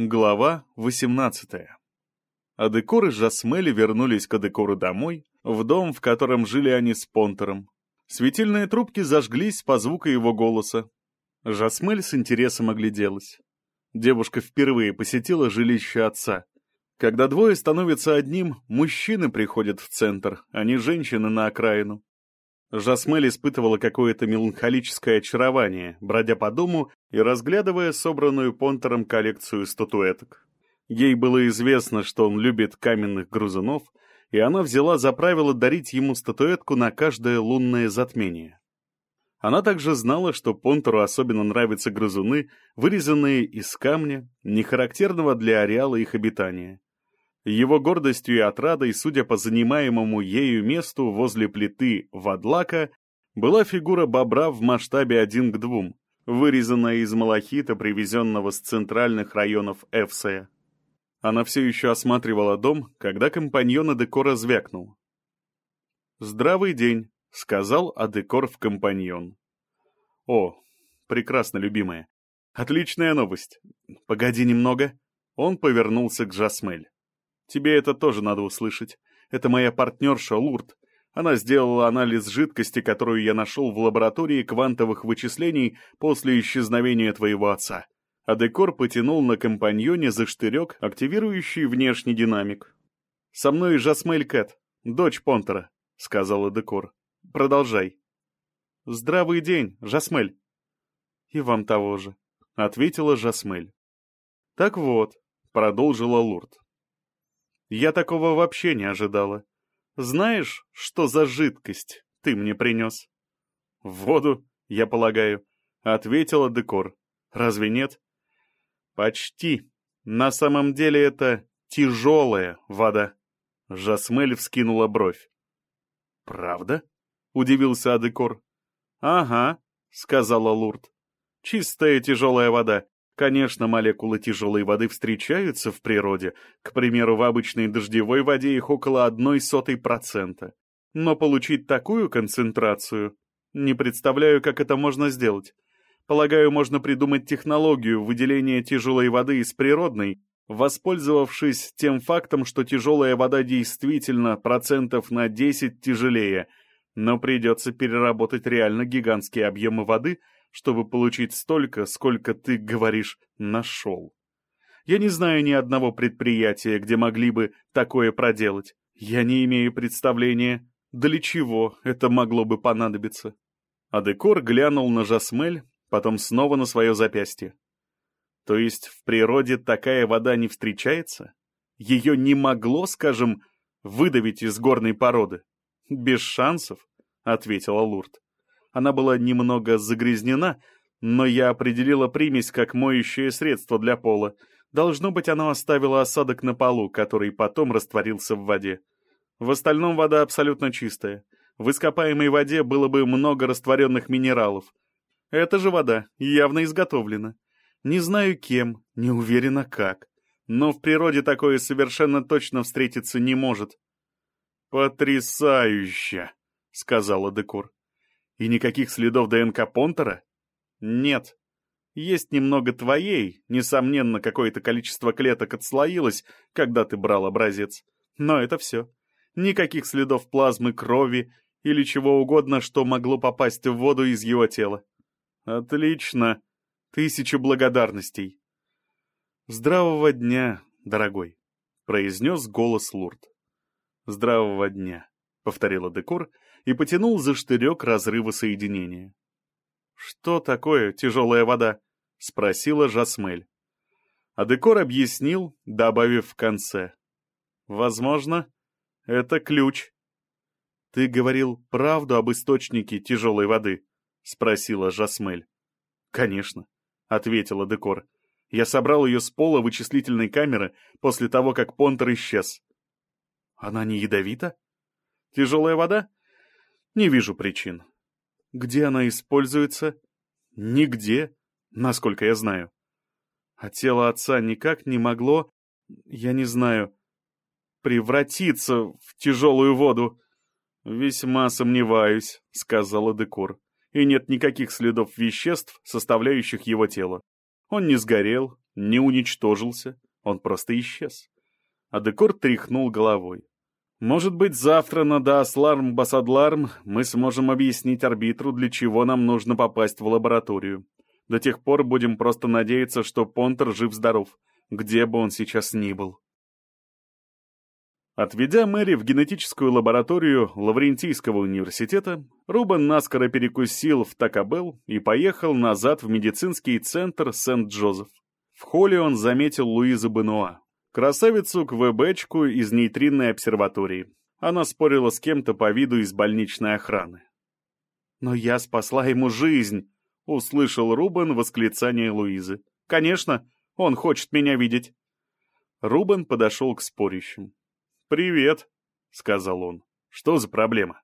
Глава 18 Адекор и Жасмели вернулись к Адекору домой, в дом, в котором жили они с Понтером. Светильные трубки зажглись по звуку его голоса. Жасмель с интересом огляделась. Девушка впервые посетила жилище отца. Когда двое становятся одним, мужчины приходят в центр, а не женщины на окраину. Жасмель испытывала какое-то меланхолическое очарование, бродя по дому и разглядывая собранную Понтером коллекцию статуэток. Ей было известно, что он любит каменных грузунов, и она взяла за правило дарить ему статуэтку на каждое лунное затмение. Она также знала, что Понтеру особенно нравятся грызуны, вырезанные из камня, не характерного для ареала их обитания. Его гордостью и отрадой, судя по занимаемому ею месту возле плиты Вадлака, была фигура бобра в масштабе один к двум, вырезанная из малахита, привезенного с центральных районов Эвсея. Она все еще осматривала дом, когда компаньон Адекора звякнул. «Здравый день», — сказал Адекор в компаньон. «О, прекрасно, любимая. Отличная новость. Погоди немного». Он повернулся к Жасмель. Тебе это тоже надо услышать. Это моя партнерша Лурд. Она сделала анализ жидкости, которую я нашел в лаборатории квантовых вычислений после исчезновения твоего отца. А Декор потянул на компаньоне за штырек, активирующий внешний динамик. «Со мной Жасмель Кэт, дочь Понтера», — сказала Декор. «Продолжай». «Здравый день, Жасмель». «И вам того же», — ответила Жасмель. «Так вот», — продолжила Лурд, я такого вообще не ожидала. Знаешь, что за жидкость ты мне принес? Воду, я полагаю, ответила Декор. Разве нет? Почти. На самом деле это тяжелая вода. Жасмель вскинула бровь. «Правда?» — удивился Адекор. «Ага», — сказала Лурд. «Чистая тяжелая вода. Конечно, молекулы тяжелой воды встречаются в природе, к примеру, в обычной дождевой воде их около одной сотой процента. Но получить такую концентрацию... Не представляю, как это можно сделать. Полагаю, можно придумать технологию выделения тяжелой воды из природной, воспользовавшись тем фактом, что тяжелая вода действительно процентов на 10 тяжелее, но придется переработать реально гигантские объемы воды — чтобы получить столько, сколько ты, говоришь, нашел. Я не знаю ни одного предприятия, где могли бы такое проделать. Я не имею представления, для чего это могло бы понадобиться. Адекор глянул на Жасмель, потом снова на свое запястье. То есть в природе такая вода не встречается? Ее не могло, скажем, выдавить из горной породы? Без шансов, — ответила Лурд. Она была немного загрязнена, но я определила примесь как моющее средство для пола. Должно быть, она оставила осадок на полу, который потом растворился в воде. В остальном вода абсолютно чистая. В ископаемой воде было бы много растворенных минералов. Эта же вода явно изготовлена. Не знаю кем, не уверена как. Но в природе такое совершенно точно встретиться не может. «Потрясающе!» — сказала Декур. И никаких следов ДНК Понтера? Нет. Есть немного твоей, несомненно, какое-то количество клеток отслоилось, когда ты брал образец. Но это все. Никаких следов плазмы, крови или чего угодно, что могло попасть в воду из его тела. Отлично. Тысяча благодарностей. Здравого дня, дорогой, произнес голос Лурд. Здравого дня, повторила Декор, — и потянул за штырек разрыва соединения. «Что такое тяжелая вода?» — спросила Жасмель. А Декор объяснил, добавив в конце. «Возможно, это ключ». «Ты говорил правду об источнике тяжелой воды?» — спросила Жасмель. «Конечно», — ответила Декор. «Я собрал ее с пола вычислительной камеры после того, как Понтер исчез». «Она не ядовита?» «Тяжелая вода? Не вижу причин. Где она используется? Нигде, насколько я знаю. А тело отца никак не могло, я не знаю, превратиться в тяжелую воду. Весьма сомневаюсь, сказала Декор. И нет никаких следов веществ, составляющих его тело. Он не сгорел, не уничтожился, он просто исчез. А Декор тряхнул головой. Может быть, завтра на Даасларм Басадларм мы сможем объяснить арбитру, для чего нам нужно попасть в лабораторию. До тех пор будем просто надеяться, что Понтер жив-здоров, где бы он сейчас ни был. Отведя Мэри в генетическую лабораторию Лаврентийского университета, Рубен наскоро перекусил в Такабел и поехал назад в медицинский центр Сент-Джозеф. В холле он заметил Луизу Бенуа, красавицу КВБчку из нейтринной обсерватории. Она спорила с кем-то по виду из больничной охраны. «Но я спасла ему жизнь!» — услышал Рубен восклицание Луизы. «Конечно, он хочет меня видеть!» Рубен подошел к спорящим. «Привет», — сказал он. «Что за проблема?»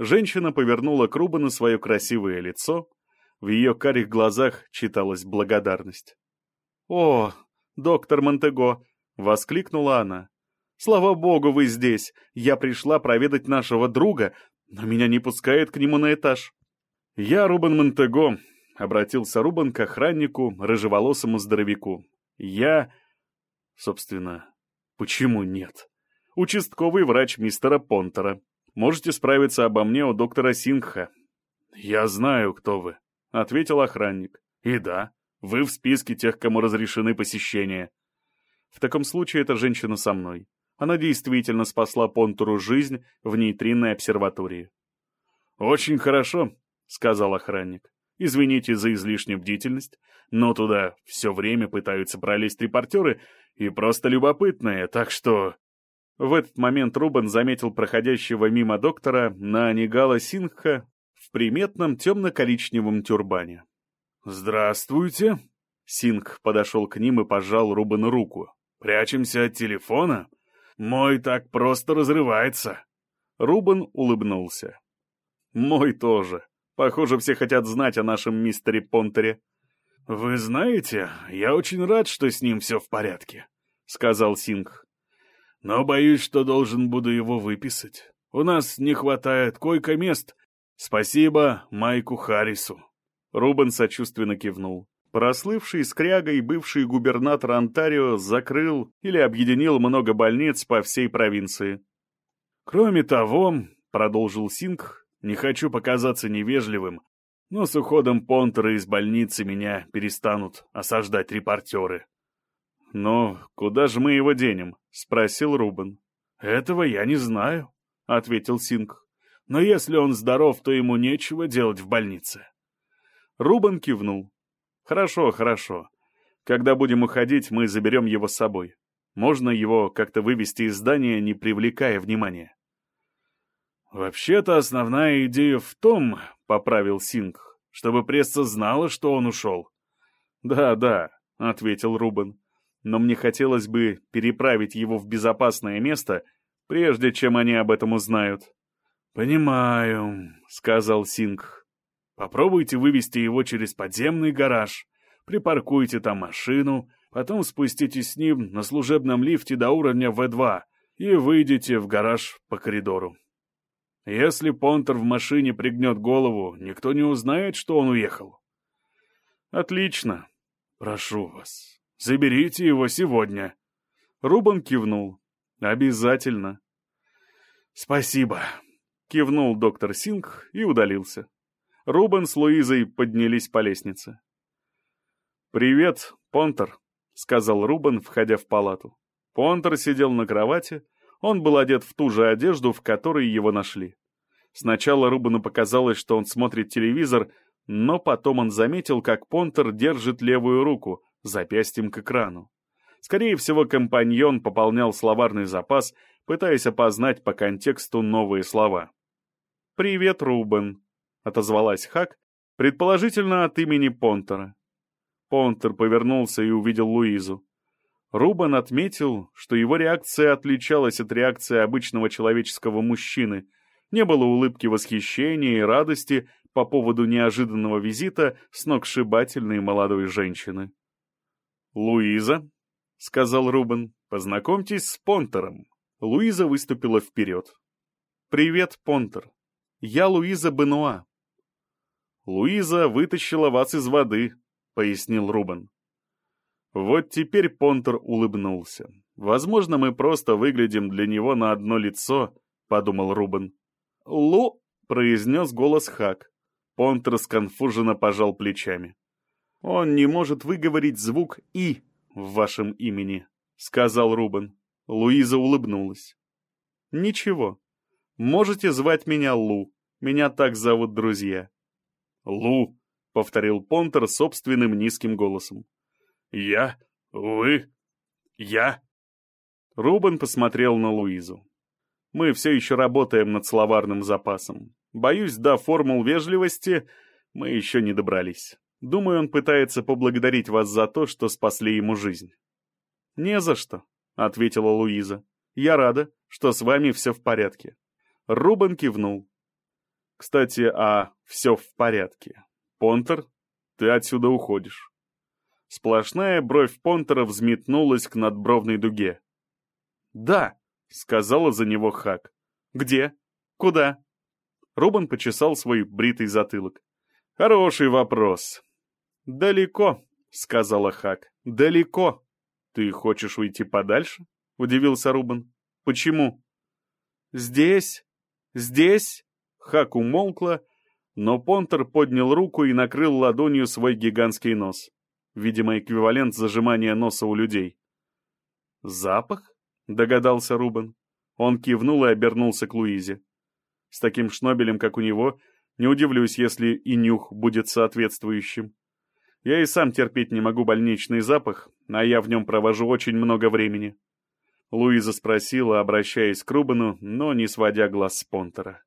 Женщина повернула к Рубану свое красивое лицо. В ее карих глазах читалась благодарность. «О, доктор Монтего!» — воскликнула она. «Слава богу, вы здесь! Я пришла проведать нашего друга, но меня не пускают к нему на этаж». «Я Рубан Монтего», — обратился Рубан к охраннику, рыжеволосому здоровяку. «Я...» «Собственно, почему нет?» участковый врач мистера Понтера. Можете справиться обо мне у доктора Сингха». «Я знаю, кто вы», — ответил охранник. «И да, вы в списке тех, кому разрешены посещения». В таком случае эта женщина со мной. Она действительно спасла Понтуру жизнь в нейтринной обсерватории. «Очень хорошо», — сказал охранник. «Извините за излишнюю бдительность, но туда все время пытаются пролезть репортеры и просто любопытные, так что...» В этот момент Рубен заметил проходящего мимо доктора на Анигала Сингха в приметном темно-коричневом тюрбане. «Здравствуйте!» Сингх подошел к ним и пожал Рубену руку. «Прячемся от телефона? Мой так просто разрывается!» Рубен улыбнулся. «Мой тоже. Похоже, все хотят знать о нашем мистере Понтере». «Вы знаете, я очень рад, что с ним все в порядке», — сказал Сингх но боюсь, что должен буду его выписать. У нас не хватает койко-мест. Спасибо Майку Харрису». Рубен сочувственно кивнул. Прослывший скряга и бывший губернатор Онтарио закрыл или объединил много больниц по всей провинции. «Кроме того», — продолжил Синг, — «не хочу показаться невежливым, но с уходом Понтера из больницы меня перестанут осаждать репортеры. «Но куда же мы его денем?» — спросил Рубен. «Этого я не знаю», — ответил Синг. «Но если он здоров, то ему нечего делать в больнице». Рубен кивнул. «Хорошо, хорошо. Когда будем уходить, мы заберем его с собой. Можно его как-то вывести из здания, не привлекая внимания». «Вообще-то основная идея в том, — поправил Синг, — чтобы пресса знала, что он ушел». «Да, да», — ответил Рубен но мне хотелось бы переправить его в безопасное место, прежде чем они об этом узнают. «Понимаю», — сказал Сингх. «Попробуйте вывести его через подземный гараж, припаркуйте там машину, потом спуститесь с ним на служебном лифте до уровня В2 и выйдете в гараж по коридору. Если Понтер в машине пригнет голову, никто не узнает, что он уехал». «Отлично. Прошу вас, Заберите его сегодня». Рубан кивнул. «Обязательно». «Спасибо», — кивнул доктор Синг и удалился. Рубан с Луизой поднялись по лестнице. «Привет, Понтер», — сказал Рубан, входя в палату. Понтер сидел на кровати, он был одет в ту же одежду, в которой его нашли. Сначала Рубану показалось, что он смотрит телевизор, но потом он заметил, как Понтер держит левую руку, запястьем к экрану. Скорее всего, компаньон пополнял словарный запас, пытаясь опознать по контексту новые слова. «Привет, Рубен», — отозвалась Хак, предположительно от имени Понтера. Понтер повернулся и увидел Луизу. Рубен отметил, что его реакция отличалась от реакции обычного человеческого мужчины. Не было улыбки восхищения и радости по поводу неожиданного визита сногсшибательной молодой женщины. «Луиза», — сказал Рубен, — «познакомьтесь с Понтером». Луиза выступила вперед. «Привет, Понтер. Я Луиза Бенуа». «Луиза вытащила вас из воды», — пояснил Рубен. Вот теперь Понтер улыбнулся. «Возможно, мы просто выглядим для него на одно лицо», — подумал Рубен. «Лу», — произнес голос Хак. Понтер сконфуженно пожал плечами. «Он не может выговорить звук «и» в вашем имени», — сказал Рубен. Луиза улыбнулась. «Ничего. Можете звать меня Лу. Меня так зовут друзья». «Лу», — повторил Понтер собственным низким голосом. «Я? Вы? Я?» Рубен посмотрел на Луизу. «Мы все еще работаем над словарным запасом. Боюсь, до формул вежливости мы еще не добрались. Думаю, он пытается поблагодарить вас за то, что спасли ему жизнь». «Не за что», — ответила Луиза. «Я рада, что с вами все в порядке». Рубен кивнул. «Кстати, а все в порядке. Понтер, ты отсюда уходишь». Сплошная бровь Понтера взметнулась к надбровной дуге. «Да», — сказала за него Хак. «Где? Куда?» Рубан почесал свой бритый затылок. «Хороший вопрос». «Далеко», — сказала Хак. «Далеко». «Ты хочешь уйти подальше?» — удивился Рубан. «Почему?» «Здесь? Здесь?» Хак умолкла, но Понтер поднял руку и накрыл ладонью свой гигантский нос. Видимо, эквивалент зажимания носа у людей. «Запах?» — догадался Рубен. Он кивнул и обернулся к Луизе. С таким шнобелем, как у него, не удивлюсь, если и нюх будет соответствующим. Я и сам терпеть не могу больничный запах, а я в нем провожу очень много времени. Луиза спросила, обращаясь к Рубену, но не сводя глаз с Понтера.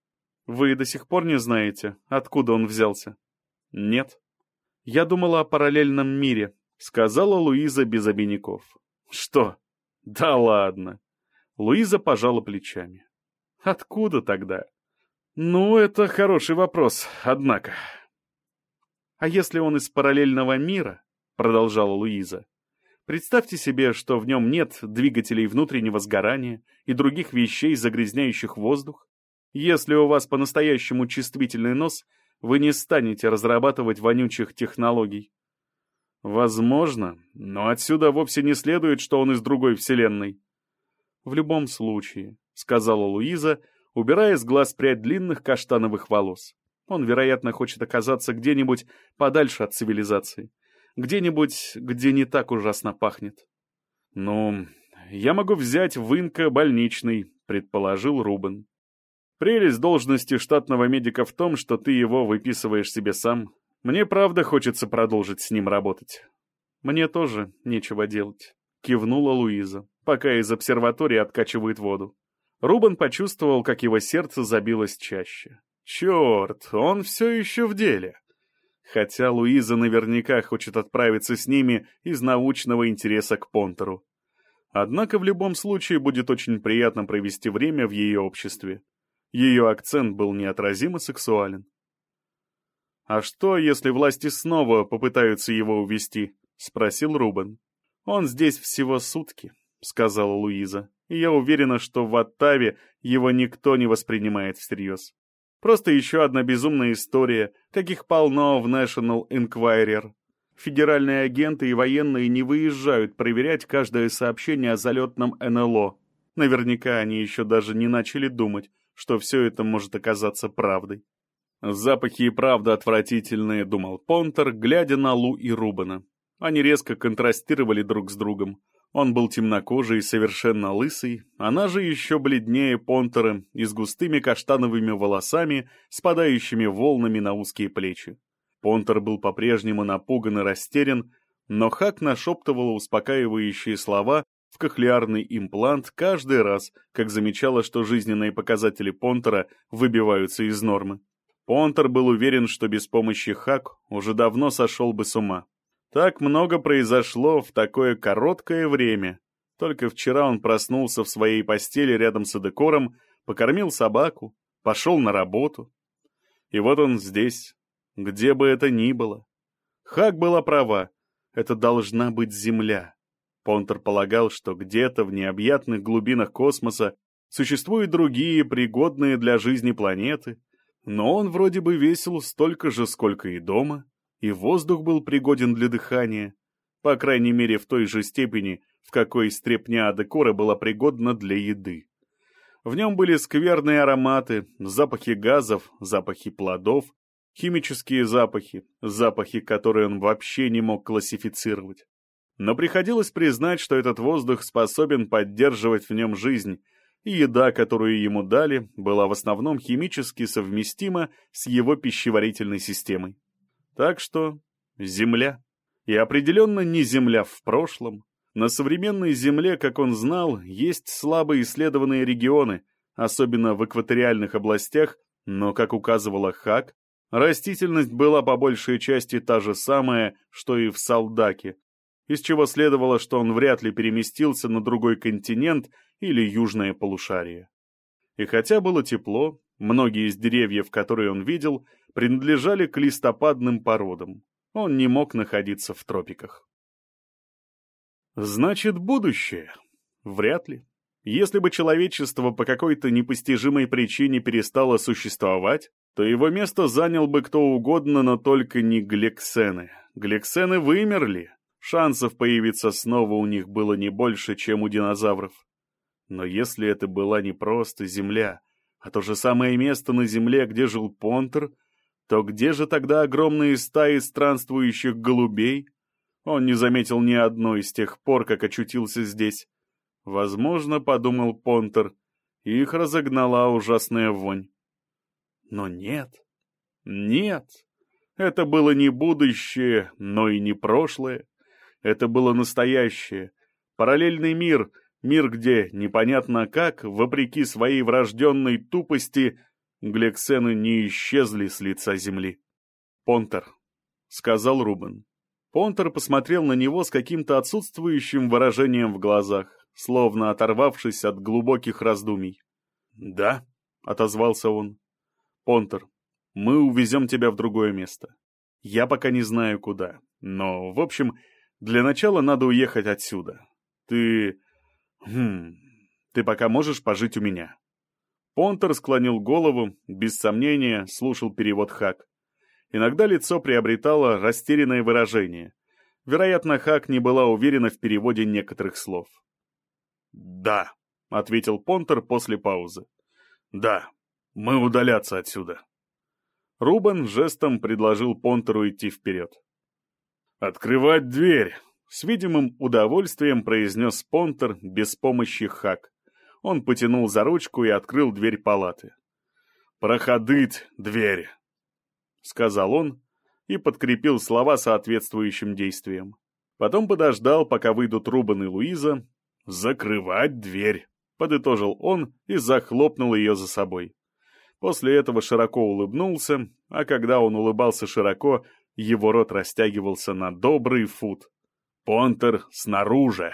«Вы до сих пор не знаете, откуда он взялся?» «Нет». «Я думала о параллельном мире», — сказала Луиза без обиняков. «Что?» Да ладно. Луиза пожала плечами. Откуда тогда? Ну, это хороший вопрос, однако. А если он из параллельного мира, продолжала Луиза, представьте себе, что в нем нет двигателей внутреннего сгорания и других вещей, загрязняющих воздух. Если у вас по-настоящему чувствительный нос, вы не станете разрабатывать вонючих технологий. Возможно, но отсюда вовсе не следует, что он из другой вселенной. В любом случае, сказала Луиза, убирая с глаз прядь длинных каштановых волос. Он, вероятно, хочет оказаться где-нибудь подальше от цивилизации. Где-нибудь, где не так ужасно пахнет. Ну, я могу взять в Инка больничный, предположил Рубен. Прелесть должности штатного медика в том, что ты его выписываешь себе сам, мне правда хочется продолжить с ним работать. Мне тоже нечего делать, кивнула Луиза, пока из обсерватории откачивает воду. Рубан почувствовал, как его сердце забилось чаще. Черт, он все еще в деле. Хотя Луиза наверняка хочет отправиться с ними из научного интереса к Понтеру. Однако в любом случае будет очень приятно провести время в ее обществе. Ее акцент был неотразимо сексуален. «А что, если власти снова попытаются его увести?» — спросил Рубен. «Он здесь всего сутки», — сказала Луиза. «И я уверена, что в Оттаве его никто не воспринимает всерьез. Просто еще одна безумная история, каких полно в National Enquirer. Федеральные агенты и военные не выезжают проверять каждое сообщение о залетном НЛО. Наверняка они еще даже не начали думать, что все это может оказаться правдой. Запахи и правда отвратительные, думал Понтер, глядя на Лу и Рубана. Они резко контрастировали друг с другом. Он был темнокожий и совершенно лысый, она же еще бледнее Понтера и с густыми каштановыми волосами, спадающими волнами на узкие плечи. Понтер был по-прежнему напуган и растерян, но Хак нашептывала успокаивающие слова в кохлеарный имплант каждый раз, как замечала, что жизненные показатели Понтера выбиваются из нормы. Понтер был уверен, что без помощи Хак уже давно сошел бы с ума. Так много произошло в такое короткое время. Только вчера он проснулся в своей постели рядом с Эдекором, покормил собаку, пошел на работу. И вот он здесь, где бы это ни было. Хак была права, это должна быть Земля. Понтер полагал, что где-то в необъятных глубинах космоса существуют другие, пригодные для жизни планеты, но он вроде бы весил столько же, сколько и дома, и воздух был пригоден для дыхания. по крайней мере в той же степени, в какой стрепня Адекора была пригодна для еды. В нем были скверные ароматы, запахи газов, запахи плодов, химические запахи, запахи, которые он вообще не мог классифицировать. Но приходилось признать, что этот воздух способен поддерживать в нем жизнь, и еда, которую ему дали, была в основном химически совместима с его пищеварительной системой. Так что Земля. И определенно не Земля в прошлом. На современной Земле, как он знал, есть слабо исследованные регионы, особенно в экваториальных областях, но, как указывала Хак, растительность была по большей части та же самая, что и в Салдаке, из чего следовало, что он вряд ли переместился на другой континент или южное полушарие. И хотя было тепло, многие из деревьев, которые он видел, принадлежали к листопадным породам. Он не мог находиться в тропиках. Значит, будущее? Вряд ли. Если бы человечество по какой-то непостижимой причине перестало существовать, то его место занял бы кто угодно, но только не глексены. Глексены вымерли. Шансов появиться снова у них было не больше, чем у динозавров. Но если это была не просто Земля, а то же самое место на Земле, где жил Понтер, то где же тогда огромные стаи странствующих голубей? Он не заметил ни одной с тех пор, как очутился здесь. Возможно, подумал Понтер, их разогнала ужасная вонь. Но нет, нет, это было не будущее, но и не прошлое. Это было настоящее, параллельный мир, мир, где, непонятно как, вопреки своей врожденной тупости, глексены не исчезли с лица земли. «Понтер», — сказал Рубен. Понтер посмотрел на него с каким-то отсутствующим выражением в глазах, словно оторвавшись от глубоких раздумий. «Да», — отозвался он. «Понтер, мы увезем тебя в другое место. Я пока не знаю куда, но, в общем, для начала надо уехать отсюда. Ты... Хм... Ты пока можешь пожить у меня». Понтер склонил голову, без сомнения, слушал перевод Хак. Иногда лицо приобретало растерянное выражение. Вероятно, Хак не была уверена в переводе некоторых слов. «Да», — ответил Понтер после паузы. «Да, мы удаляться отсюда». Рубен жестом предложил Понтеру идти вперед. «Открывать дверь!» — с видимым удовольствием произнес Понтер без помощи Хак. Он потянул за ручку и открыл дверь палаты. «Проходыть дверь!» — сказал он и подкрепил слова соответствующим действием. Потом подождал, пока выйдут Рубен и Луиза. «Закрывать дверь!» — подытожил он и захлопнул ее за собой. После этого широко улыбнулся, а когда он улыбался широко, его рот растягивался на добрый фут. «Понтер снаружи!»